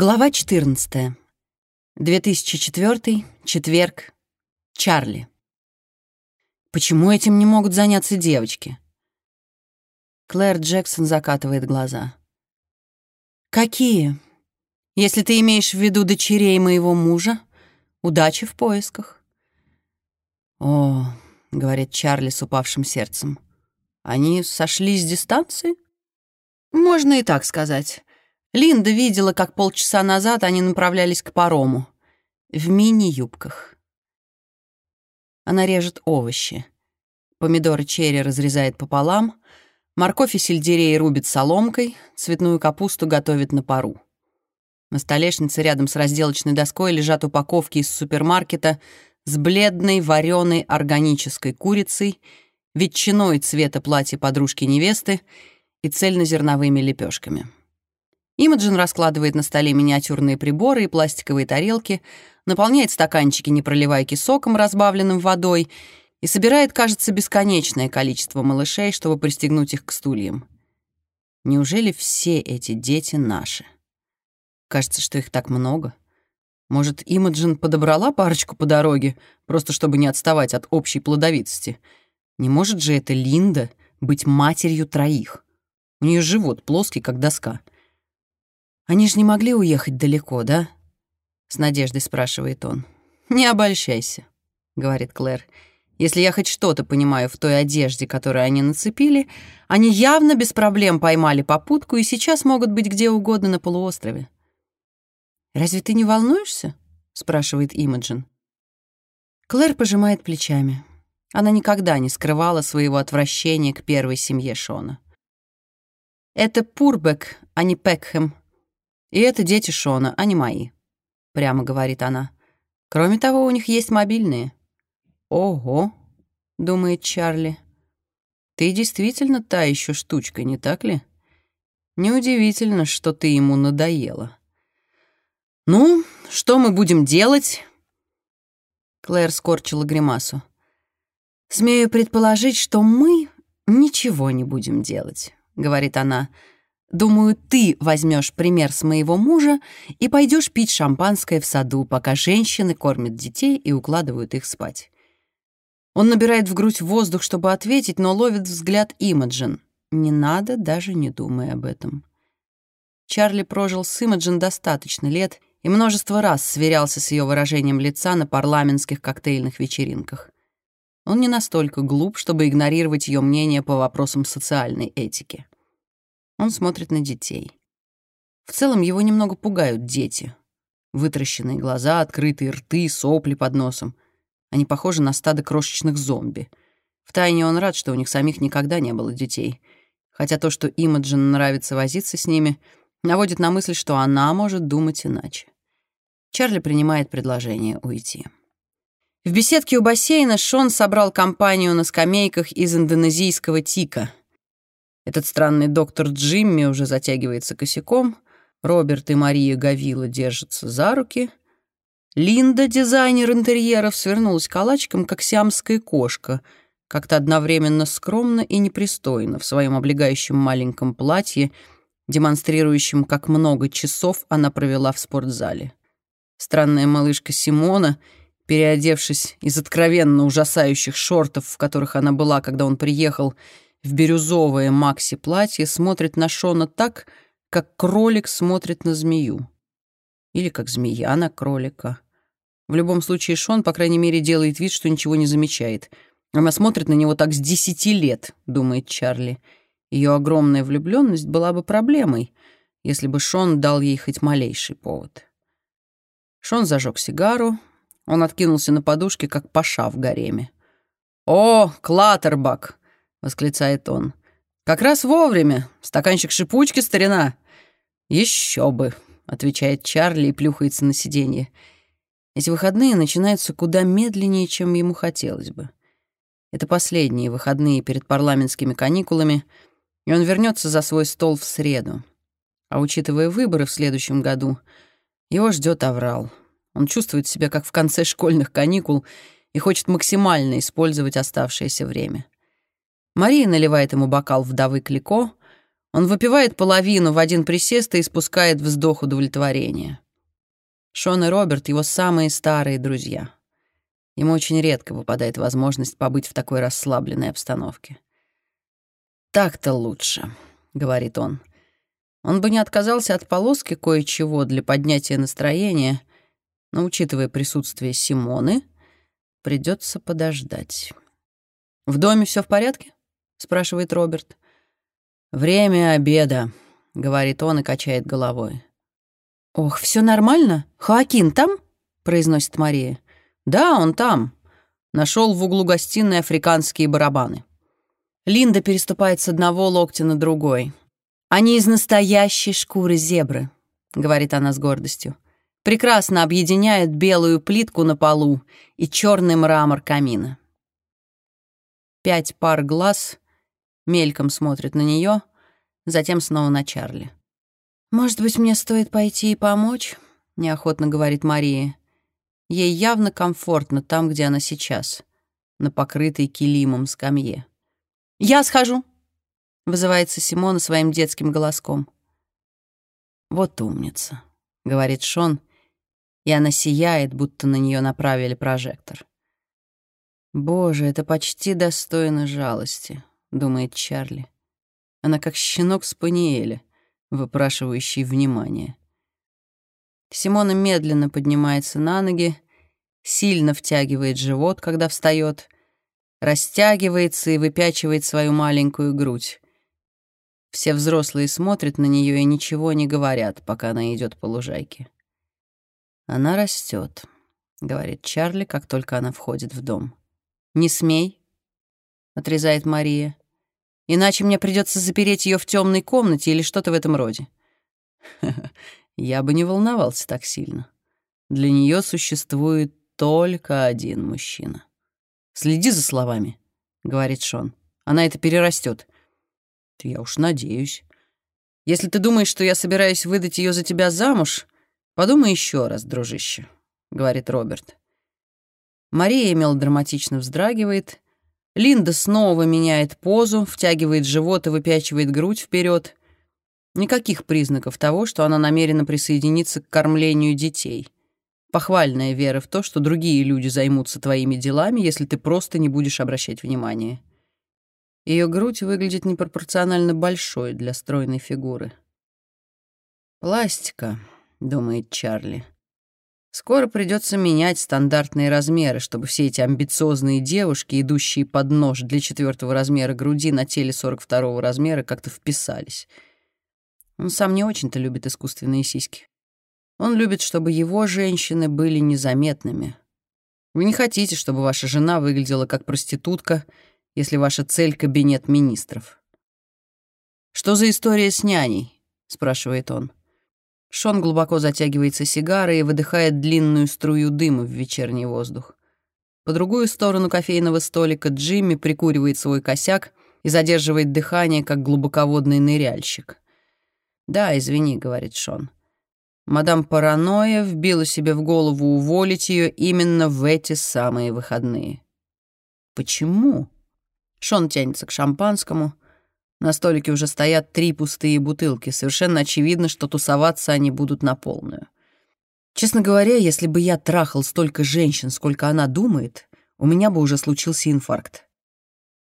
Глава 14. 2004. Четверг. Чарли. Почему этим не могут заняться девочки? Клэр Джексон закатывает глаза. Какие? Если ты имеешь в виду дочерей моего мужа, удачи в поисках. О, говорит Чарли с упавшим сердцем. Они сошли с дистанции? Можно и так сказать. Линда видела, как полчаса назад они направлялись к парому. В мини-юбках. Она режет овощи. Помидоры черри разрезает пополам, морковь и сельдерей рубит соломкой, цветную капусту готовит на пару. На столешнице рядом с разделочной доской лежат упаковки из супермаркета с бледной вареной органической курицей, ветчиной цвета платья подружки-невесты и цельнозерновыми лепешками. Имаджин раскладывает на столе миниатюрные приборы и пластиковые тарелки, наполняет стаканчики непроливайки соком, разбавленным водой, и собирает, кажется, бесконечное количество малышей, чтобы пристегнуть их к стульям. Неужели все эти дети наши? Кажется, что их так много. Может, Имаджин подобрала парочку по дороге, просто чтобы не отставать от общей плодовитости? Не может же эта Линда быть матерью троих? У нее живот плоский, как доска — «Они же не могли уехать далеко, да?» — с надеждой спрашивает он. «Не обольщайся», — говорит Клэр. «Если я хоть что-то понимаю в той одежде, которую они нацепили, они явно без проблем поймали попутку и сейчас могут быть где угодно на полуострове». «Разве ты не волнуешься?» — спрашивает Имаджин. Клэр пожимает плечами. Она никогда не скрывала своего отвращения к первой семье Шона. «Это Пурбек, а не Пекхэм», и это дети Шона, а не мои», — прямо говорит она. «Кроме того, у них есть мобильные». «Ого», — думает Чарли. «Ты действительно та еще штучка, не так ли? Неудивительно, что ты ему надоела». «Ну, что мы будем делать?» Клэр скорчила гримасу. «Смею предположить, что мы ничего не будем делать», — говорит она, — Думаю, ты возьмешь пример с моего мужа и пойдешь пить шампанское в саду, пока женщины кормят детей и укладывают их спать. Он набирает в грудь воздух, чтобы ответить, но ловит взгляд Имаджин. Не надо, даже не думай об этом. Чарли прожил с Имаджин достаточно лет и множество раз сверялся с ее выражением лица на парламентских коктейльных вечеринках. Он не настолько глуп, чтобы игнорировать ее мнение по вопросам социальной этики. Он смотрит на детей. В целом его немного пугают дети. Вытаращенные глаза, открытые рты, сопли под носом. Они похожи на стадо крошечных зомби. Втайне он рад, что у них самих никогда не было детей. Хотя то, что Имаджин нравится возиться с ними, наводит на мысль, что она может думать иначе. Чарли принимает предложение уйти. В беседке у бассейна Шон собрал компанию на скамейках из индонезийского тика — этот странный доктор Джимми уже затягивается косяком. Роберт и Мария Гавила держатся за руки. Линда, дизайнер интерьеров, свернулась калачиком, как сиамская кошка, как-то одновременно скромно и непристойно в своем облегающем маленьком платье, демонстрирующем, как много часов она провела в спортзале. Странная малышка Симона, переодевшись из откровенно ужасающих шортов, в которых она была, когда он приехал, в бирюзовое макси-платье смотрит на Шона так, как кролик смотрит на змею. Или как змея на кролика. В любом случае, Шон, по крайней мере, делает вид, что ничего не замечает. Она смотрит на него так с десяти лет, думает Чарли. Ее огромная влюбленность была бы проблемой, если бы Шон дал ей хоть малейший повод. Шон зажег сигару, он откинулся на подушке, как паша в гареме. «О, Клаттербак!» — восклицает он. «Как раз вовремя. Стаканчик шипучки, старина». «Еще бы», — отвечает Чарли и плюхается на сиденье. Эти выходные начинаются куда медленнее, чем ему хотелось бы. Это последние выходные перед парламентскими каникулами, и он вернется за свой стол в среду. А учитывая выборы в следующем году, его ждет аврал. Он чувствует себя как в конце школьных каникул и хочет максимально использовать оставшееся время. Мария наливает ему бокал вдовы Клико. Он выпивает половину в один присест и испускает вздох удовлетворения. Шон и Роберт — его самые старые друзья. Ему очень редко выпадает возможность побыть в такой расслабленной обстановке. «Так-то лучше», — говорит он. Он бы не отказался от полоски кое-чего для поднятия настроения, но, учитывая присутствие Симоны, придется подождать. «В доме все в порядке?» — спрашивает Роберт. «Время обеда», — говорит он и качает головой. «Ох, все нормально? Хоакин там?» — произносит Мария. «Да, он там. Нашел в углу гостиной африканские барабаны». Линда переступает с одного локтя на другой. «Они из настоящей шкуры зебры», — говорит она с гордостью. «Прекрасно объединяют белую плитку на полу и черный мрамор камина». Пять пар глаз мельком смотрят на нее, затем снова на Чарли. «Может быть, мне стоит пойти и помочь?» — неохотно говорит Мария. Ей явно комфортно там, где она сейчас, на покрытой килимом скамье. «Я схожу!» — вызывается Симона своим детским голоском. «Вот умница», — говорит Шон, и она сияет, будто на нее направили прожектор. «Боже, это почти достойно жалости», — думает Чарли. Она как щенок Спаниеля, выпрашивающий внимание. Симона медленно поднимается на ноги, сильно втягивает живот, когда встает, растягивается и выпячивает свою маленькую грудь. Все взрослые смотрят на нее и ничего не говорят, пока она идет по лужайке. «Она растет», — говорит Чарли, как только она входит в дом. «Не смей», — отрезает Мария. «Иначе мне придется запереть ее в темной комнате или что-то в этом роде». Я бы не волновался так сильно. Для нее существует только один мужчина. «Следи за словами», — говорит Шон. «Она это перерастет. Я уж надеюсь. Если ты думаешь, что я собираюсь выдать ее за тебя замуж, подумай еще раз, дружище», — говорит Роберт. Мария мелодраматично вздрагивает. Линда снова меняет позу, втягивает живот и выпячивает грудь вперед. Никаких признаков того, что она намерена присоединиться к кормлению детей. Похвальная вера в то, что другие люди займутся твоими делами, если ты просто не будешь обращать внимания. Ее грудь выглядит непропорционально большой для стройной фигуры. «Пластика», — думает Чарли. Скоро придется менять стандартные размеры, чтобы все эти амбициозные девушки, идущие под нож для четвертого размера груди на теле 42 размера, как-то вписались. Он сам не очень-то любит искусственные сиськи. Он любит, чтобы его женщины были незаметными. Вы не хотите, чтобы ваша жена выглядела как проститутка, если ваша цель — кабинет министров. «Что за история с няней?» — спрашивает он. Шон глубоко затягивается сигарой и выдыхает длинную струю дыма в вечерний воздух. По другую сторону кофейного столика Джимми прикуривает свой косяк и задерживает дыхание, как глубоководный ныряльщик. «Да, извини», — говорит Шон. Мадам Паранойя вбила себе в голову уволить ее именно в эти самые выходные. «Почему?» Шон тянется к шампанскому — на столике уже стоят три пустые бутылки. Совершенно очевидно, что тусоваться они будут на полную. Честно говоря, если бы я трахал столько женщин, сколько она думает, у меня бы уже случился инфаркт.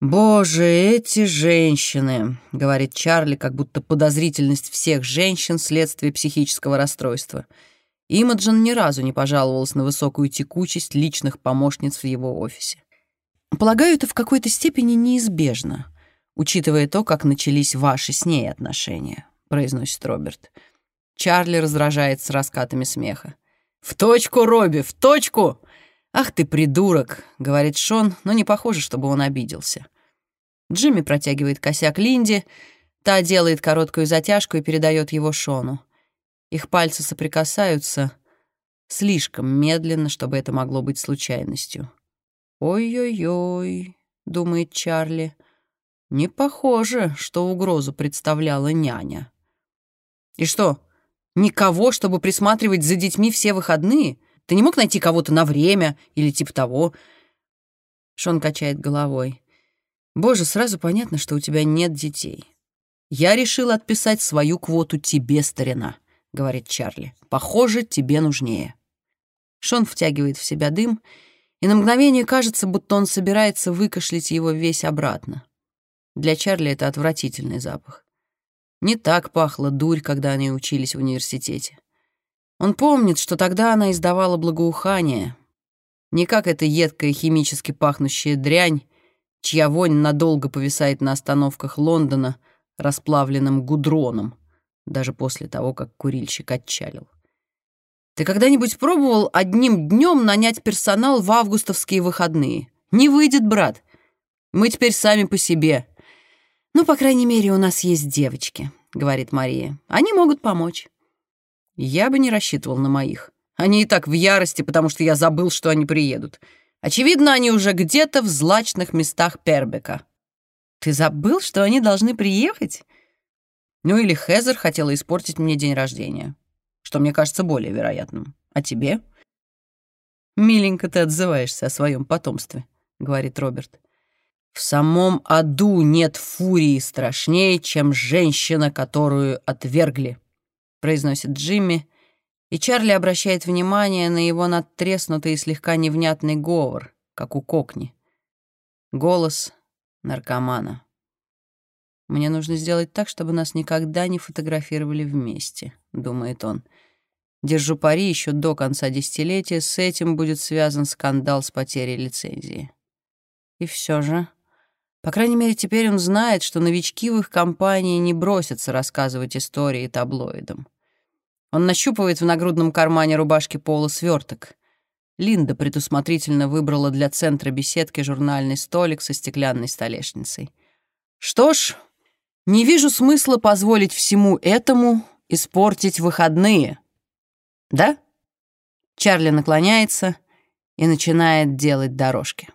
«Боже, эти женщины!» — говорит Чарли, как будто подозрительность всех женщин — следствие психического расстройства. Имаджин ни разу не пожаловалась на высокую текучесть личных помощниц в его офисе. Полагаю, это в какой-то степени неизбежно — учитывая то, как начались ваши с ней отношения», — произносит Роберт. Чарли раздражается раскатами смеха. «В точку, Робби, в точку!» «Ах ты придурок!» — говорит Шон, но не похоже, чтобы он обиделся. Джимми протягивает косяк Линди, та делает короткую затяжку и передает его Шону. Их пальцы соприкасаются слишком медленно, чтобы это могло быть случайностью. «Ой-ой-ой», — думает Чарли, — не похоже, что угрозу представляла няня. И что, никого, чтобы присматривать за детьми все выходные? Ты не мог найти кого-то на время или типа того? Шон качает головой. Боже, сразу понятно, что у тебя нет детей. «Я решил отписать свою квоту тебе, старина», — говорит Чарли. «Похоже, тебе нужнее». Шон втягивает в себя дым, и на мгновение кажется, будто он собирается выкашлять его весь обратно. Для Чарли это отвратительный запах. Не так пахла дурь, когда они учились в университете. Он помнит, что тогда она издавала благоухание, не как эта едкая химически пахнущая дрянь, чья вонь надолго повисает на остановках Лондона расплавленным гудроном, даже после того, как курильщик отчалил. Ты когда-нибудь пробовал одним днем нанять персонал в августовские выходные? Не выйдет, брат. Мы теперь сами по себе. Ну, по крайней мере, у нас есть девочки, говорит Мария. Они могут помочь. Я бы не рассчитывал на моих. Они и так в ярости, потому что я забыл, что они приедут. Очевидно, они уже где-то в злачных местах Пербека. Ты забыл, что они должны приехать? Ну или Хезер хотела испортить мне день рождения что мне кажется более вероятным. А тебе? «Миленько ты отзываешься о своем потомстве», — говорит Роберт. «В самом аду нет фурии страшнее, чем женщина, которую отвергли», — произносит Джимми, и Чарли обращает внимание на его надтреснутый и слегка невнятный говор, как у кокни. Голос наркомана. «Мне нужно сделать так, чтобы нас никогда не фотографировали вместе», — думает он. «Держу пари, еще до конца десятилетия с этим будет связан скандал с потерей лицензии». И все же... По крайней мере, теперь он знает, что новички в их компании не бросятся рассказывать истории таблоидам. Он нащупывает в нагрудном кармане рубашки Пола сверток. Линда предусмотрительно выбрала для центра беседки журнальный столик со стеклянной столешницей. Что ж, не вижу смысла позволить всему этому испортить выходные. Да? Чарли наклоняется и начинает делать дорожки.